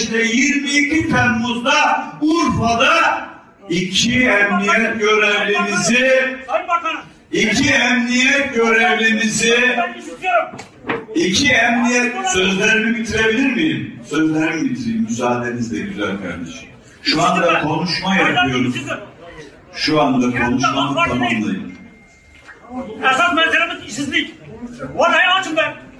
İle 22 Temmuz'da Urfa'da iki emniyet görevlimizi iki emniyet görevlimizi iki emniyet sözlerimi bitirebilir miyim? Sözlerimi bitireyim müsaadenizle güzel kardeşim. Şu anda konuşma yapıyoruz. Şu anda konuşmamı tamamlayın. Esas meselemiz işsizlik. Vallahi açım ben.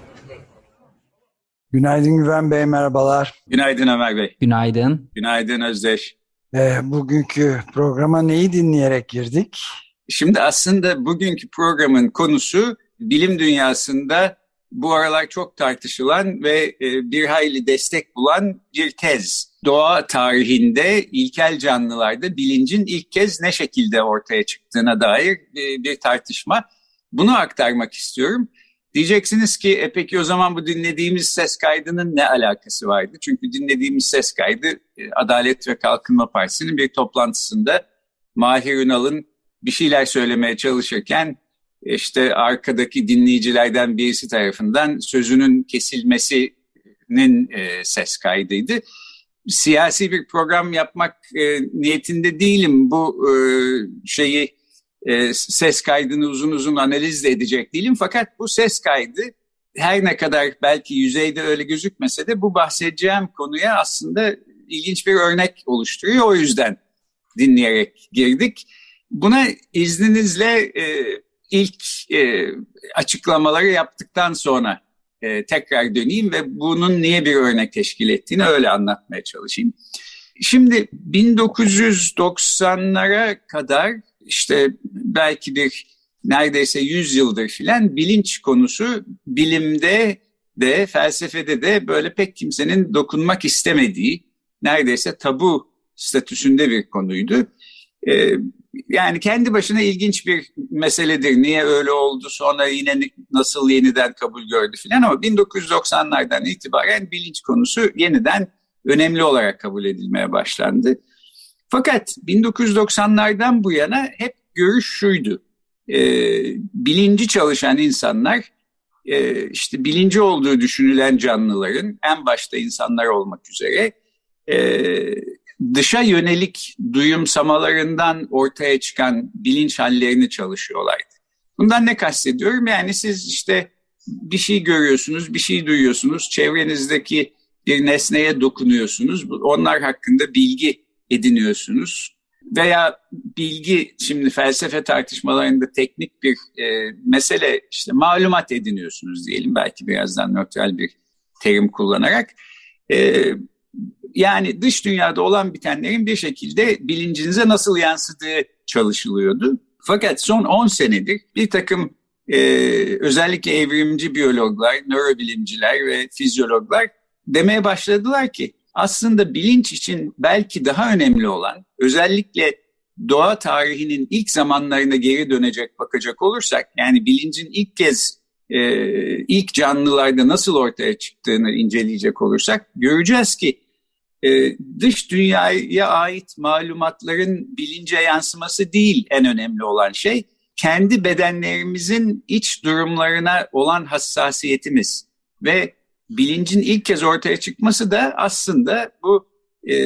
Günaydın Güven Bey, merhabalar. Günaydın Ömer Bey. Günaydın. Günaydın Özdeş. Ee, bugünkü programa neyi dinleyerek girdik? Şimdi aslında bugünkü programın konusu bilim dünyasında bu aralar çok tartışılan ve e, bir hayli destek bulan bir tez. Doğa tarihinde ilkel canlılarda bilincin ilk kez ne şekilde ortaya çıktığına dair e, bir tartışma. Bunu aktarmak istiyorum. Diyeceksiniz ki e peki o zaman bu dinlediğimiz ses kaydının ne alakası vardı? Çünkü dinlediğimiz ses kaydı e, Adalet ve Kalkınma Partisi'nin bir toplantısında Mahir Ünal'ın bir şeyler söylemeye çalışırken işte arkadaki dinleyicilerden birisi tarafından sözünün kesilmesinin e, ses kaydıydı. Siyasi bir program yapmak e, niyetinde değilim. Bu şeyi e, ses kaydını uzun uzun analiz de edecek değilim. Fakat bu ses kaydı her ne kadar belki yüzeyde öyle gözükmese de bu bahsedeceğim konuya aslında ilginç bir örnek oluşturuyor. O yüzden dinleyerek girdik. Buna izninizle e, ilk e, açıklamaları yaptıktan sonra e, tekrar döneyim ve bunun niye bir örnek teşkil ettiğini öyle anlatmaya çalışayım. Şimdi 1990'lara kadar işte belki bir neredeyse 100 yıldır filan bilinç konusu bilimde de felsefede de böyle pek kimsenin dokunmak istemediği neredeyse tabu statüsünde bir konuydu. Ee, yani kendi başına ilginç bir meseledir. Niye öyle oldu sonra yine nasıl yeniden kabul gördü filan ama 1990'lardan itibaren bilinç konusu yeniden önemli olarak kabul edilmeye başlandı. Fakat 1990'lardan bu yana hep görüş şuydu. E, bilinci çalışan insanlar e, işte bilinci olduğu düşünülen canlıların en başta insanlar olmak üzere e, dışa yönelik duyumsamalarından ortaya çıkan bilinç hallerini çalışıyorlardı. Bundan ne kastediyorum? Yani siz işte bir şey görüyorsunuz, bir şey duyuyorsunuz, çevrenizdeki bir nesneye dokunuyorsunuz. Onlar hakkında bilgi ediniyorsunuz. Veya bilgi, şimdi felsefe tartışmalarında teknik bir e, mesele, işte malumat ediniyorsunuz diyelim. Belki birazdan nötral bir terim kullanarak. E, yani dış dünyada olan bitenlerin bir şekilde bilincinize nasıl yansıdığı çalışılıyordu. Fakat son 10 senedir bir takım e, özellikle evrimci biyologlar, nörobilimciler ve fizyologlar demeye başladılar ki aslında bilinç için belki daha önemli olan özellikle doğa tarihinin ilk zamanlarına geri dönecek bakacak olursak yani bilincin ilk kez e, ilk canlılarda nasıl ortaya çıktığını inceleyecek olursak göreceğiz ki e, dış dünyaya ait malumatların bilince yansıması değil en önemli olan şey kendi bedenlerimizin iç durumlarına olan hassasiyetimiz ve bilincin ilk kez ortaya çıkması da aslında bu e,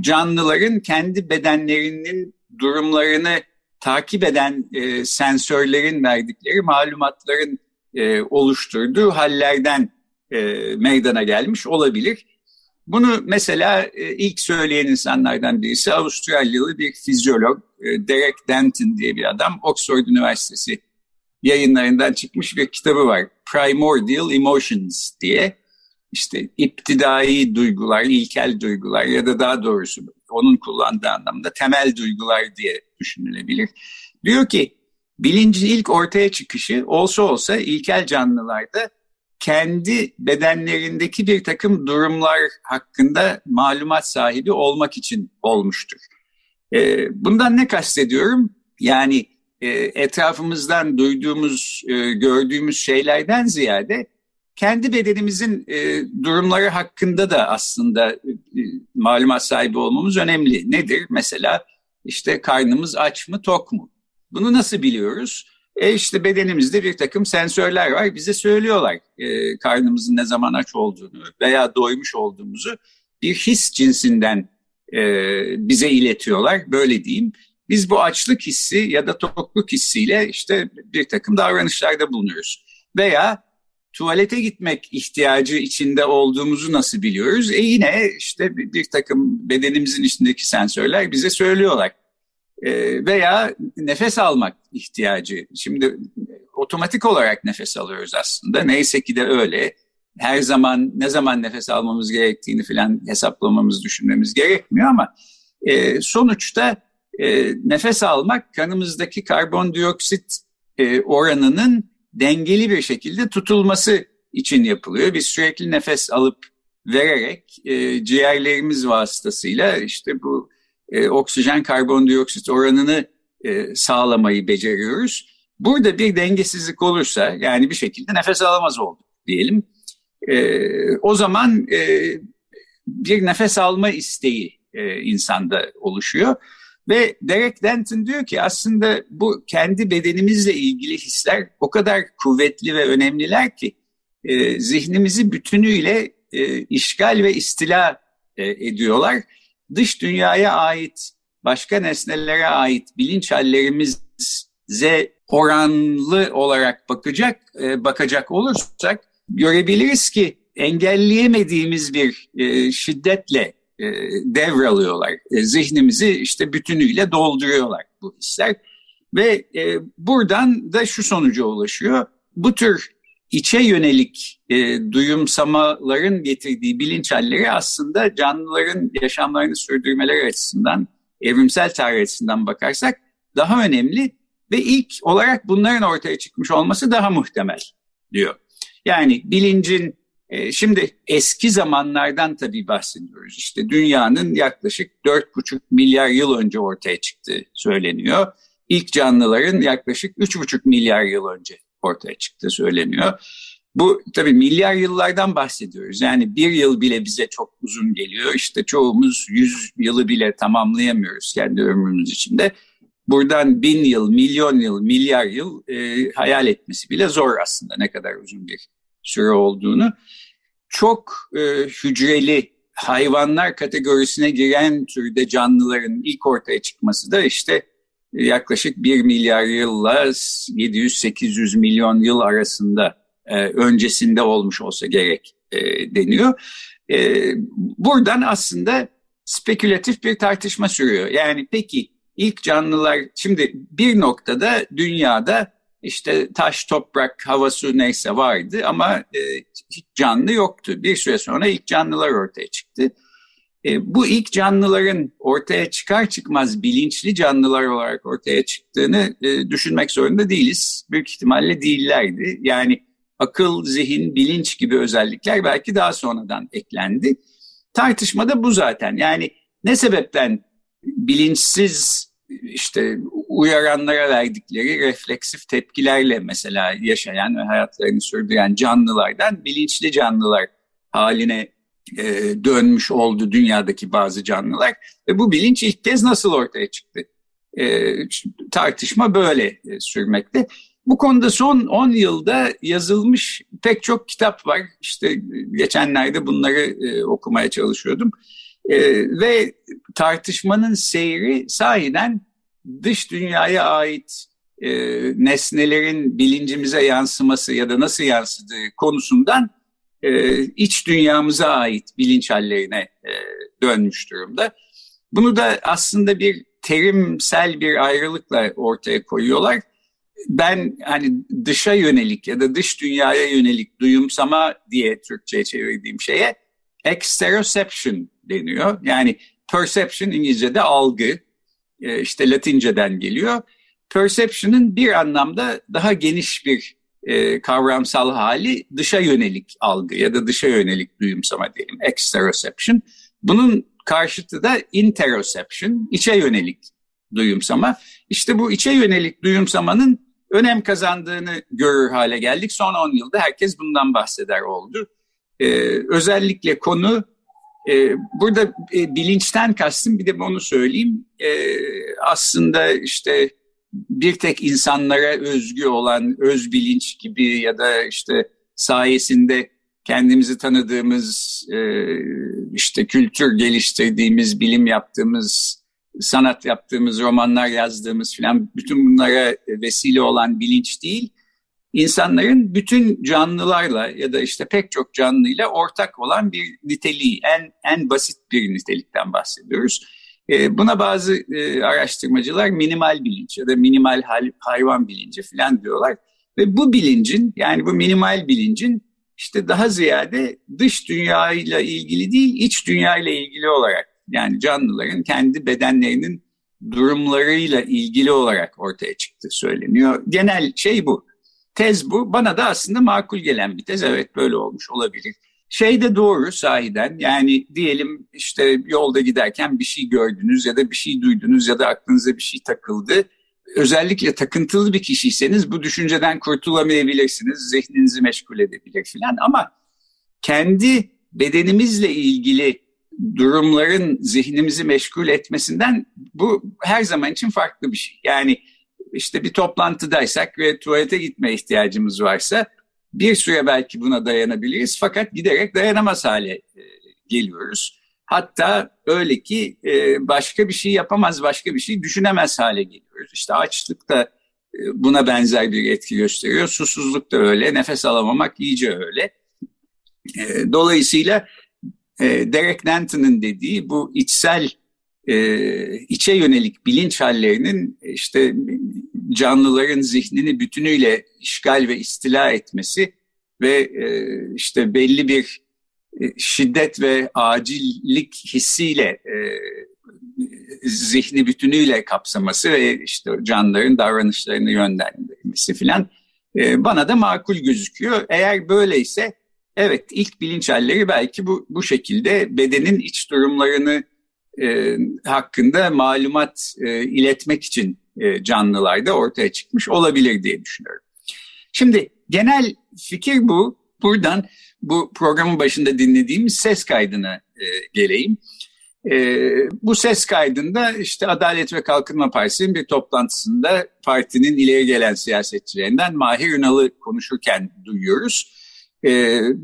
canlıların kendi bedenlerinin durumlarını takip eden e, sensörlerin verdikleri malumatların e, oluşturduğu hallerden e, meydana gelmiş olabilir. Bunu mesela e, ilk söyleyen insanlardan birisi Avustralyalı bir fizyolog e, Derek Denton diye bir adam. Oxford Üniversitesi yayınlarından çıkmış bir kitabı var. Primordial Emotions diye. İşte iptidai duygular, ilkel duygular ya da daha doğrusu onun kullandığı anlamda temel duygular diye düşünülebilir. Diyor ki bilincin ilk ortaya çıkışı olsa olsa ilkel canlılarda kendi bedenlerindeki bir takım durumlar hakkında malumat sahibi olmak için olmuştur. E, bundan ne kastediyorum? Yani e, etrafımızdan duyduğumuz, e, gördüğümüz şeylerden ziyade kendi bedenimizin e, durumları hakkında da aslında e, malumat sahibi olmamız önemli. Nedir? Mesela işte karnımız aç mı, tok mu? Bunu nasıl biliyoruz? E işte bedenimizde bir takım sensörler var. Bize söylüyorlar karnımızın ne zaman aç olduğunu veya doymuş olduğumuzu bir his cinsinden bize iletiyorlar. Böyle diyeyim. Biz bu açlık hissi ya da tokluk hissiyle işte bir takım davranışlarda bulunuyoruz. Veya tuvalete gitmek ihtiyacı içinde olduğumuzu nasıl biliyoruz? E yine işte bir, takım bedenimizin içindeki sensörler bize söylüyorlar. E, veya nefes almak ihtiyacı. Şimdi otomatik olarak nefes alıyoruz aslında. Neyse ki de öyle. Her zaman ne zaman nefes almamız gerektiğini falan hesaplamamız, düşünmemiz gerekmiyor ama e, sonuçta e, nefes almak kanımızdaki karbondioksit e, oranının dengeli bir şekilde tutulması için yapılıyor. Biz sürekli nefes alıp vererek e, ciğerlerimiz vasıtasıyla işte bu e, oksijen karbondioksit oranını e, sağlamayı beceriyoruz. Burada bir dengesizlik olursa yani bir şekilde nefes alamaz olduk diyelim. E, o zaman e, bir nefes alma isteği e, insanda oluşuyor. Ve Derek Denton diyor ki aslında bu kendi bedenimizle ilgili hisler o kadar kuvvetli ve önemliler ki e, zihnimizi bütünüyle e, işgal ve istila e, ediyorlar. Dış dünyaya ait, başka nesnelere ait bilinç hallerimize oranlı olarak bakacak e, bakacak olursak görebiliriz ki engelleyemediğimiz bir e, şiddetle e, devralıyorlar. E, zihnimizi işte bütünüyle dolduruyorlar bu hisler. Ve e, buradan da şu sonuca ulaşıyor. Bu tür içe yönelik duyumsamaların getirdiği bilinç halleri aslında canlıların yaşamlarını sürdürmeleri açısından, evrimsel tarih açısından bakarsak daha önemli ve ilk olarak bunların ortaya çıkmış olması daha muhtemel diyor. Yani bilincin e, şimdi eski zamanlardan tabii bahsediyoruz. İşte dünyanın yaklaşık 4,5 milyar yıl önce ortaya çıktığı söyleniyor. İlk canlıların yaklaşık 3,5 milyar yıl önce ortaya çıktığı söyleniyor. Bu tabii milyar yıllardan bahsediyoruz. Yani bir yıl bile bize çok uzun geliyor. İşte çoğumuz yüz yılı bile tamamlayamıyoruz kendi ömrümüz içinde. Buradan bin yıl, milyon yıl, milyar yıl e, hayal etmesi bile zor aslında ne kadar uzun bir süre olduğunu. Çok e, hücreli hayvanlar kategorisine giren türde canlıların ilk ortaya çıkması da işte e, yaklaşık 1 milyar yılla 700-800 milyon yıl arasında e, öncesinde olmuş olsa gerek e, deniyor. E, buradan aslında spekülatif bir tartışma sürüyor. Yani peki ilk canlılar şimdi bir noktada dünyada işte taş, toprak, hava, su neyse vardı ama e, hiç canlı yoktu. Bir süre sonra ilk canlılar ortaya çıktı. E, bu ilk canlıların ortaya çıkar çıkmaz bilinçli canlılar olarak ortaya çıktığını e, düşünmek zorunda değiliz. Büyük ihtimalle değillerdi. Yani akıl, zihin, bilinç gibi özellikler belki daha sonradan eklendi. Tartışma da bu zaten. Yani ne sebepten bilinçsiz işte uyaranlara verdikleri refleksif tepkilerle mesela yaşayan ve hayatlarını sürdüren canlılardan bilinçli canlılar haline e, dönmüş oldu dünyadaki bazı canlılar ve bu bilinç ilk kez nasıl ortaya çıktı? E, tartışma böyle e, sürmekte. Bu konuda son 10 yılda yazılmış pek çok kitap var. İşte geçenlerde bunları e, okumaya çalışıyordum. E, ve tartışmanın seyri sahiden dış dünyaya ait e, nesnelerin bilincimize yansıması ya da nasıl yansıdığı konusundan e, iç dünyamıza ait bilinç hallerine e, dönmüş durumda. Bunu da aslında bir terimsel bir ayrılıkla ortaya koyuyorlar. Ben hani dışa yönelik ya da dış dünyaya yönelik duyumsama diye Türkçe'ye çevirdiğim şeye exteroception deniyor. Yani perception İngilizce'de algı, e, işte Latinceden geliyor. Perception'ın bir anlamda daha geniş bir e, kavramsal hali dışa yönelik algı ya da dışa yönelik duyumsama diyelim, exteroception. Bunun karşıtı da interoception, içe yönelik duyumsama. İşte bu içe yönelik duyumsamanın önem kazandığını görür hale geldik. Son 10 yılda herkes bundan bahseder oldu. Ee, özellikle konu e, burada e, bilinçten kastım bir de onu söyleyeyim. E, aslında işte bir tek insanlara özgü olan öz bilinç gibi ya da işte sayesinde kendimizi tanıdığımız, e, işte kültür geliştirdiğimiz, bilim yaptığımız, sanat yaptığımız, romanlar yazdığımız filan bütün bunlara vesile olan bilinç değil, insanların bütün canlılarla ya da işte pek çok canlıyla ortak olan bir niteliği, en en basit bir nitelikten bahsediyoruz. E, buna bazı e, araştırmacılar minimal bilinç ya da minimal hayvan bilinci falan diyorlar. Ve bu bilincin yani bu minimal bilincin işte daha ziyade dış dünyayla ilgili değil iç dünyayla ilgili olarak yani canlıların kendi bedenlerinin durumlarıyla ilgili olarak ortaya çıktı söyleniyor. Genel şey bu. Tez bu. Bana da aslında makul gelen bir tez. Evet böyle olmuş olabilir. Şey de doğru sahiden yani diyelim işte yolda giderken bir şey gördünüz ya da bir şey duydunuz ya da aklınıza bir şey takıldı. Özellikle takıntılı bir kişiyseniz bu düşünceden kurtulamayabilirsiniz. Zihninizi meşgul edebilir filan ama kendi bedenimizle ilgili durumların zihnimizi meşgul etmesinden bu her zaman için farklı bir şey. Yani işte bir toplantıdaysak ve tuvalete gitme ihtiyacımız varsa bir süre belki buna dayanabiliriz fakat giderek dayanamaz hale e, geliyoruz. Hatta öyle ki e, başka bir şey yapamaz, başka bir şey düşünemez hale geliyoruz. İşte açlık da e, buna benzer bir etki gösteriyor. Susuzluk da öyle, nefes alamamak iyice öyle. Dolayısıyla Derek Nanton'ın dediği bu içsel içe yönelik bilinç hallerinin işte canlıların zihnini bütünüyle işgal ve istila etmesi ve e, işte belli bir e, şiddet ve acillik hissiyle e, zihni bütünüyle kapsaması ve işte canlıların davranışlarını yönlendirmesi filan e, bana da makul gözüküyor. Eğer böyleyse evet ilk bilinç halleri belki bu, bu şekilde bedenin iç durumlarını e, hakkında malumat e, iletmek için e, canlılarda ortaya çıkmış olabilir diye düşünüyorum. Şimdi genel fikir bu. Buradan bu programın başında dinlediğimiz ses kaydına e, geleyim. E, bu ses kaydında işte Adalet ve Kalkınma Partisi'nin bir toplantısında partinin ileri gelen siyasetçilerinden Mahir Ünal'ı konuşurken duyuyoruz. E,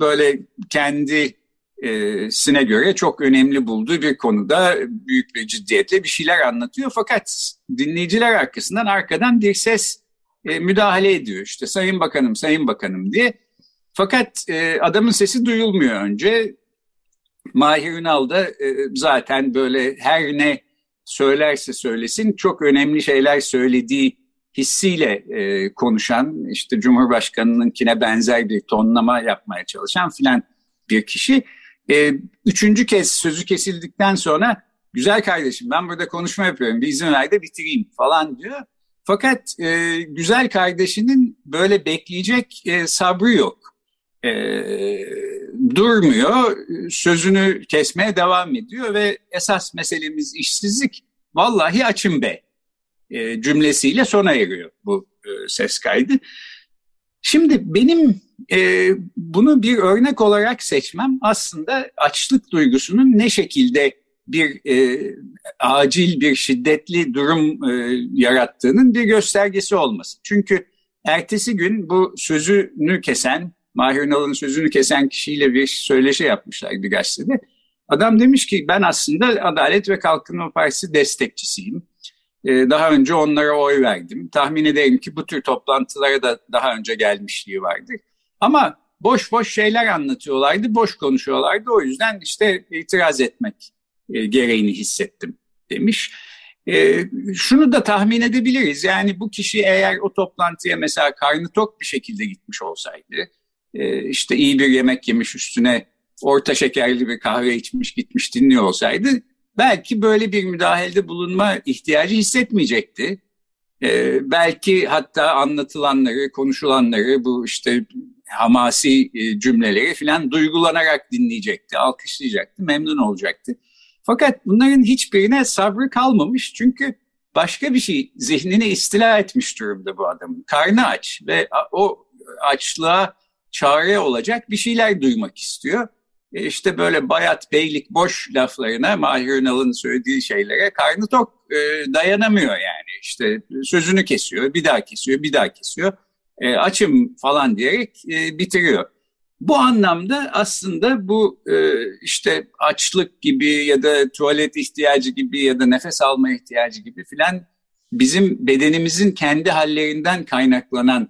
böyle kendi sine göre çok önemli bulduğu bir konuda büyük bir ciddiyetle bir şeyler anlatıyor. Fakat dinleyiciler arkasından arkadan bir ses e, müdahale ediyor. İşte Sayın Bakanım, Sayın Bakanım diye. Fakat e, adamın sesi duyulmuyor önce. Mahir Ünal da e, zaten böyle her ne söylerse söylesin çok önemli şeyler söylediği hissiyle e, konuşan, işte Cumhurbaşkanı'nınkine benzer bir tonlama yapmaya çalışan filan bir kişi. E, üçüncü kez sözü kesildikten sonra güzel kardeşim ben burada konuşma yapıyorum bir izin ver de bitireyim falan diyor. Fakat e, güzel kardeşinin böyle bekleyecek e, sabrı yok. E, durmuyor, sözünü kesmeye devam ediyor ve esas meselemiz işsizlik. Vallahi açım be e, cümlesiyle sona eriyor bu e, ses kaydı. Şimdi benim e, bunu bir örnek olarak seçmem aslında açlık duygusunun ne şekilde bir e, acil bir şiddetli durum e, yarattığının bir göstergesi olması. Çünkü ertesi gün bu sözünü kesen, Mahir Ünal'ın sözünü kesen kişiyle bir söyleşi yapmışlar bir gazetede. Adam demiş ki ben aslında Adalet ve Kalkınma Partisi destekçisiyim. Ee, daha önce onlara oy verdim. Tahmin ederim ki bu tür toplantılara da daha önce gelmişliği vardır. Ama boş boş şeyler anlatıyorlardı, boş konuşuyorlardı. O yüzden işte itiraz etmek e, gereğini hissettim demiş. E, şunu da tahmin edebiliriz. Yani bu kişi eğer o toplantıya mesela karnı tok bir şekilde gitmiş olsaydı, e, işte iyi bir yemek yemiş üstüne orta şekerli bir kahve içmiş gitmiş dinliyor olsaydı belki böyle bir müdahalede bulunma ihtiyacı hissetmeyecekti. E, belki hatta anlatılanları, konuşulanları, bu işte hamasi e, cümleleri filan duygulanarak dinleyecekti, alkışlayacaktı, memnun olacaktı. Fakat bunların hiçbirine sabrı kalmamış çünkü başka bir şey zihnini istila etmiş durumda bu adamın. Karnı aç ve o açlığa çare olacak bir şeyler duymak istiyor. E işte böyle bayat, beylik, boş laflarına, Mahir Ünal'ın söylediği şeylere karnı tok e, dayanamıyor yani. İşte sözünü kesiyor, bir daha kesiyor, bir daha kesiyor. E, açım falan diyerek e, bitiriyor. Bu anlamda aslında bu e, işte açlık gibi ya da tuvalet ihtiyacı gibi ya da nefes alma ihtiyacı gibi filan bizim bedenimizin kendi hallerinden kaynaklanan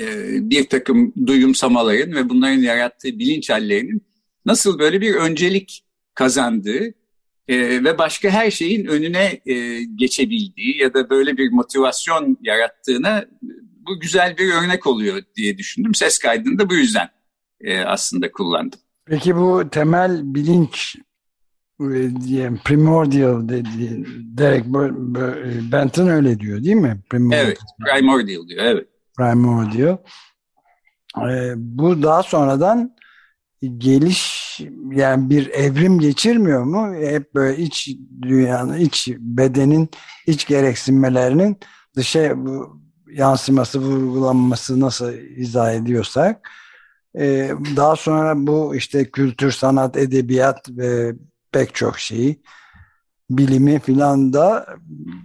e, bir takım duyumsamaların ve bunların yarattığı bilinç hallerinin nasıl böyle bir öncelik kazandığı e, ve başka her şeyin önüne e, geçebildiği ya da böyle bir motivasyon yarattığına bu güzel bir örnek oluyor diye düşündüm. Ses kaydını da bu yüzden e, aslında kullandım. Peki bu temel bilinç e, diye primordial dedi Derek Benton öyle diyor değil mi? Primordial. Evet, primordial diyor evet. Primordial. Ee, bu daha sonradan geliş yani bir evrim geçirmiyor mu? Hep böyle iç dünyanın, iç bedenin iç gereksinmelerinin dışa yansıması, vurgulanması nasıl izah ediyorsak ee, daha sonra bu işte kültür, sanat, edebiyat ve pek çok şeyi bilimi filan da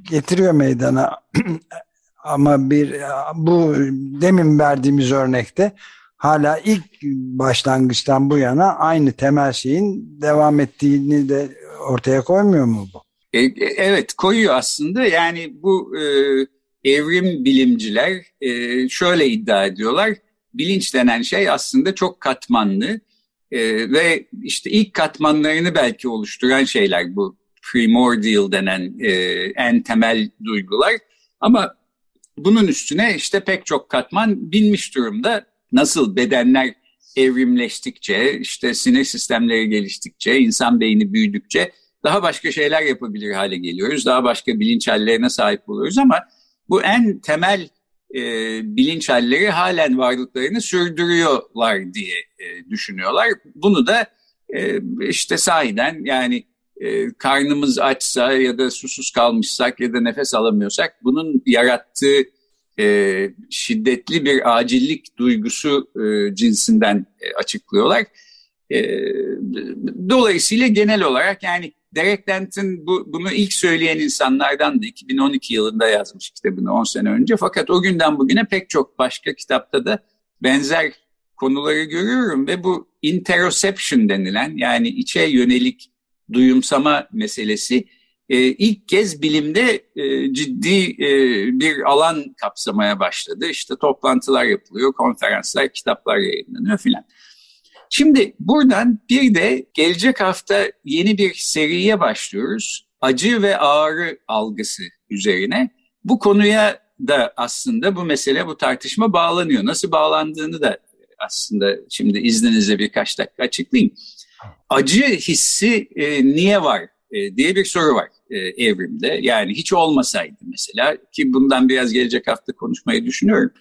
getiriyor meydana. Ama bir bu demin verdiğimiz örnekte hala ilk başlangıçtan bu yana aynı temel şeyin devam ettiğini de ortaya koymuyor mu bu? E, e, evet koyuyor aslında yani bu e, evrim bilimciler e, şöyle iddia ediyorlar bilinç denen şey aslında çok katmanlı e, ve işte ilk katmanlarını belki oluşturan şeyler bu primordial denen e, en temel duygular ama bunun üstüne işte pek çok katman binmiş durumda. Nasıl bedenler evrimleştikçe, işte sinir sistemleri geliştikçe, insan beyni büyüdükçe daha başka şeyler yapabilir hale geliyoruz. Daha başka bilinç hallerine sahip oluyoruz ama bu en temel e, bilinç halleri halen varlıklarını sürdürüyorlar diye e, düşünüyorlar. Bunu da e, işte sahiden yani e, karnımız açsa ya da susuz kalmışsak ya da nefes alamıyorsak bunun yarattığı e, şiddetli bir acillik duygusu e, cinsinden e, açıklıyorlar. E, dolayısıyla genel olarak yani Derek Denton bu, bunu ilk söyleyen insanlardan da 2012 yılında yazmış kitabını 10 sene önce. Fakat o günden bugüne pek çok başka kitapta da benzer konuları görüyorum ve bu interoception denilen yani içe yönelik duyumsama meselesi e, ilk kez bilimde e, ciddi e, bir alan kapsamaya başladı. İşte toplantılar yapılıyor, konferanslar, kitaplar yayınlanıyor filan. Şimdi buradan bir de gelecek hafta yeni bir seriye başlıyoruz. Acı ve ağrı algısı üzerine. Bu konuya da aslında bu mesele, bu tartışma bağlanıyor. Nasıl bağlandığını da aslında şimdi izninizle birkaç dakika açıklayayım. Acı hissi e, niye var e, diye bir soru var e, evrimde. Yani hiç olmasaydı mesela ki bundan biraz gelecek hafta konuşmayı düşünüyorum.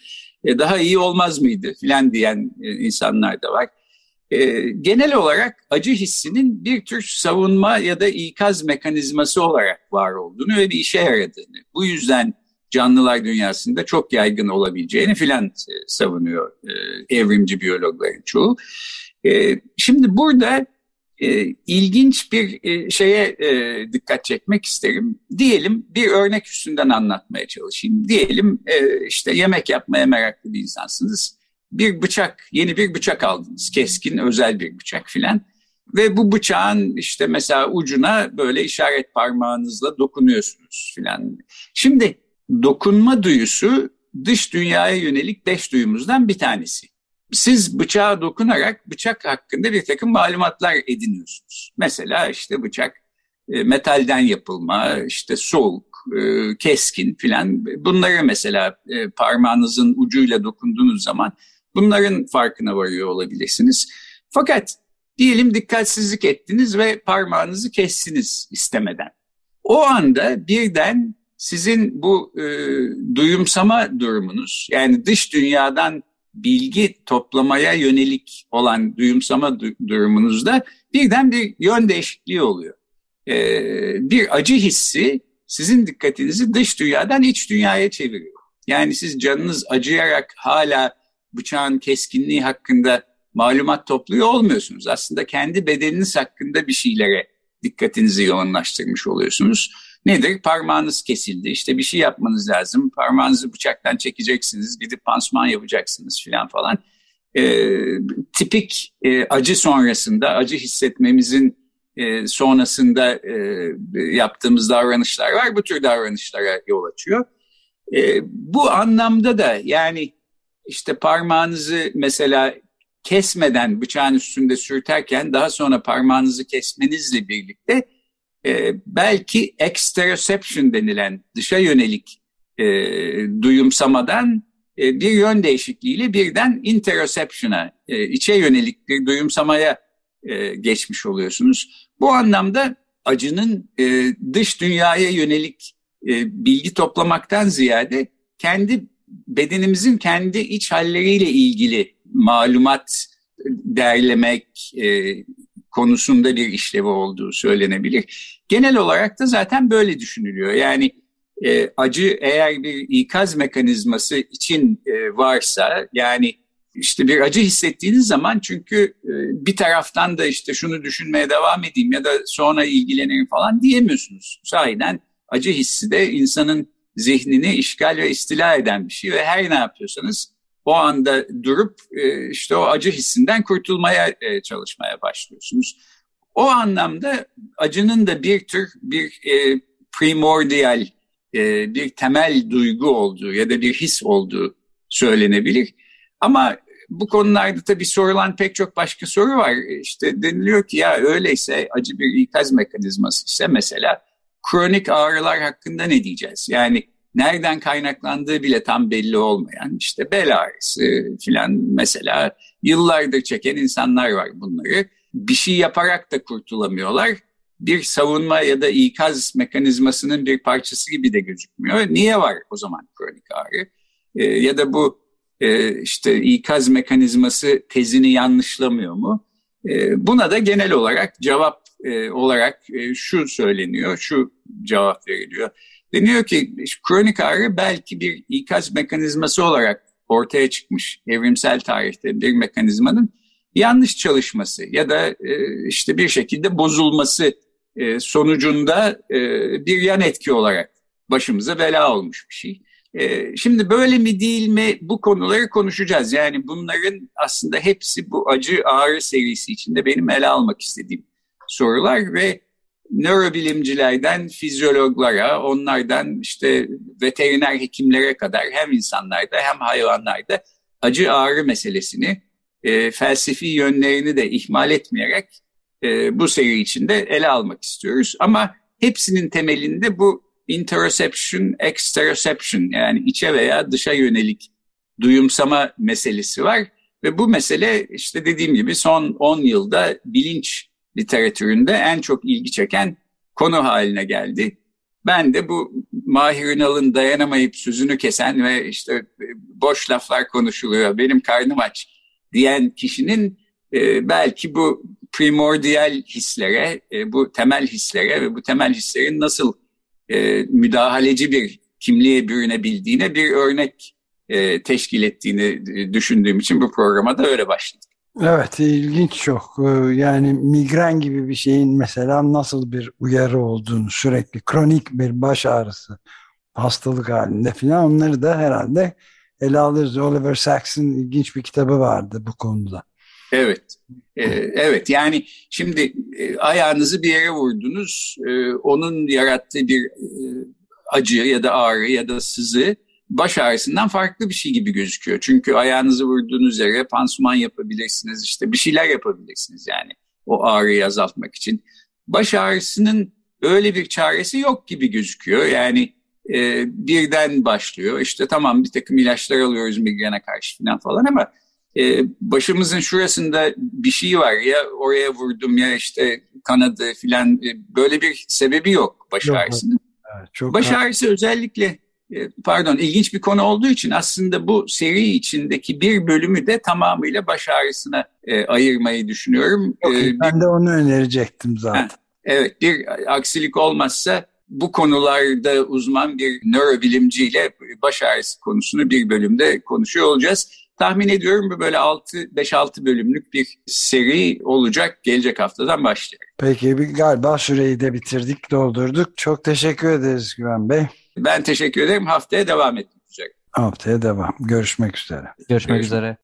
E, daha iyi olmaz mıydı filan diyen e, insanlar da var. E, genel olarak acı hissinin bir tür savunma ya da ikaz mekanizması olarak var olduğunu ve bir işe yaradığını, bu yüzden canlılar dünyasında çok yaygın olabileceğini filan e, savunuyor e, evrimci biyologların çoğu. E, şimdi burada e, ilginç bir e, şeye e, dikkat çekmek isterim. Diyelim bir örnek üstünden anlatmaya çalışayım. Diyelim e, işte yemek yapmaya meraklı bir insansınız bir bıçak, yeni bir bıçak aldınız. Keskin, özel bir bıçak filan. Ve bu bıçağın işte mesela ucuna böyle işaret parmağınızla dokunuyorsunuz filan. Şimdi dokunma duyusu dış dünyaya yönelik beş duyumuzdan bir tanesi. Siz bıçağa dokunarak bıçak hakkında bir takım malumatlar ediniyorsunuz. Mesela işte bıçak e, metalden yapılma, işte soğuk, e, keskin filan. Bunları mesela e, parmağınızın ucuyla dokunduğunuz zaman Bunların farkına varıyor olabilirsiniz. Fakat diyelim dikkatsizlik ettiniz ve parmağınızı kestiniz istemeden. O anda birden sizin bu e, duyumsama durumunuz yani dış dünyadan bilgi toplamaya yönelik olan duyumsama du- durumunuzda birden bir yön değişikliği oluyor. E, bir acı hissi sizin dikkatinizi dış dünyadan iç dünyaya çeviriyor. Yani siz canınız acıyarak hala bıçağın keskinliği hakkında malumat topluyor olmuyorsunuz. Aslında kendi bedeniniz hakkında bir şeylere dikkatinizi yoğunlaştırmış oluyorsunuz. Nedir? Parmağınız kesildi. İşte bir şey yapmanız lazım. Parmağınızı bıçaktan çekeceksiniz. Gidip pansuman yapacaksınız filan falan. Ee, tipik e, acı sonrasında, acı hissetmemizin e, sonrasında e, yaptığımız davranışlar var. Bu tür davranışlara yol açıyor. E, bu anlamda da yani işte parmağınızı mesela kesmeden bıçağın üstünde sürterken daha sonra parmağınızı kesmenizle birlikte e, belki exteroception denilen dışa yönelik e, duyumsamadan e, bir yön değişikliğiyle birden interoception'a, e, içe yönelik bir duyumsamaya e, geçmiş oluyorsunuz. Bu anlamda acının e, dış dünyaya yönelik e, bilgi toplamaktan ziyade kendi bedenimizin kendi iç halleriyle ilgili malumat derlemek e, konusunda bir işlevi olduğu söylenebilir. Genel olarak da zaten böyle düşünülüyor. Yani e, acı eğer bir ikaz mekanizması için e, varsa yani işte bir acı hissettiğiniz zaman çünkü e, bir taraftan da işte şunu düşünmeye devam edeyim ya da sonra ilgilenirim falan diyemiyorsunuz. Sahiden acı hissi de insanın zihnini işgal ve istila eden bir şey ve her ne yapıyorsanız o anda durup e, işte o acı hissinden kurtulmaya e, çalışmaya başlıyorsunuz. O anlamda acının da bir tür bir e, primordial, bir temel duygu olduğu ya da bir his olduğu söylenebilir. Ama bu konularda tabii sorulan pek çok başka soru var. İşte deniliyor ki ya öyleyse acı bir ikaz mekanizması ise mesela kronik ağrılar hakkında ne diyeceğiz? Yani nereden kaynaklandığı bile tam belli olmayan işte bel ağrısı filan mesela yıllardır çeken insanlar var bunları. Bir şey yaparak da kurtulamıyorlar. Bir savunma ya da ikaz mekanizmasının bir parçası gibi de gözükmüyor. Niye var o zaman kronik ağrı? Ee, ya da bu e, işte ikaz mekanizması tezini yanlışlamıyor mu? E, buna da genel olarak cevap e, olarak e, şu söyleniyor, şu cevap veriliyor. Deniyor ki kronik ağrı belki bir ikaz mekanizması olarak ortaya çıkmış evrimsel tarihte bir mekanizmanın yanlış çalışması ya da e, işte bir şekilde bozulması e, sonucunda e, bir yan etki olarak başımıza bela olmuş bir şey. E, şimdi böyle mi değil mi bu konuları konuşacağız. Yani bunların aslında hepsi bu acı ağrı serisi içinde benim ele almak istediğim sorular ve nörobilimcilerden fizyologlara, onlardan işte veteriner hekimlere kadar hem insanlarda hem hayvanlarda acı ağrı meselesini e, felsefi yönlerini de ihmal etmeyerek e, bu seri içinde ele almak istiyoruz. Ama hepsinin temelinde bu interoception, exteroception yani içe veya dışa yönelik duyumsama meselesi var. Ve bu mesele işte dediğim gibi son 10 yılda bilinç literatüründe en çok ilgi çeken konu haline geldi. Ben de bu Mahir Ünal'ın dayanamayıp sözünü kesen ve işte boş laflar konuşuluyor, benim karnım aç diyen kişinin e, belki bu primordial hislere, e, bu temel hislere ve bu temel hislerin nasıl e, müdahaleci bir kimliğe bürünebildiğine bir örnek e, teşkil ettiğini düşündüğüm için bu programa da öyle başladık. Evet ilginç çok ee, yani migren gibi bir şeyin mesela nasıl bir uyarı olduğunu sürekli kronik bir baş ağrısı hastalık halinde filan onları da herhalde ele alırız. Oliver Sacks'ın ilginç bir kitabı vardı bu konuda. Evet, ee, evet yani şimdi e, ayağınızı bir yere vurdunuz, e, onun yarattığı bir e, acı ya da ağrı ya da sızı baş ağrısından farklı bir şey gibi gözüküyor. Çünkü ayağınızı vurduğunuz yere pansuman yapabilirsiniz, işte bir şeyler yapabilirsiniz yani o ağrıyı azaltmak için. Baş ağrısının öyle bir çaresi yok gibi gözüküyor. Yani e, birden başlıyor. İşte tamam bir takım ilaçlar alıyoruz migrene karşı falan falan ama e, başımızın şurasında bir şey var ya oraya vurdum ya işte kanadı falan e, böyle bir sebebi yok baş ağrısının. çok Baş ağrısı özellikle pardon ilginç bir konu olduğu için aslında bu seri içindeki bir bölümü de tamamıyla baş ağrısına e, ayırmayı düşünüyorum. Çok E, iyi. Ben de onu önerecektim zaten. Ha. Evet bir aksilik olmazsa bu konularda uzman bir nörobilimciyle baş ağrısı konusunu bir bölümde konuşuyor olacağız. Tahmin ediyorum bu böyle 5-6 bölümlük bir seri olacak. Gelecek haftadan başlayacak. Peki galiba süreyi de bitirdik, doldurduk. Çok teşekkür ederiz Güven Bey. Ben teşekkür ederim. Haftaya devam etmek üzere. Haftaya devam. Görüşmek üzere. Görüşmek Görüşmek üzere.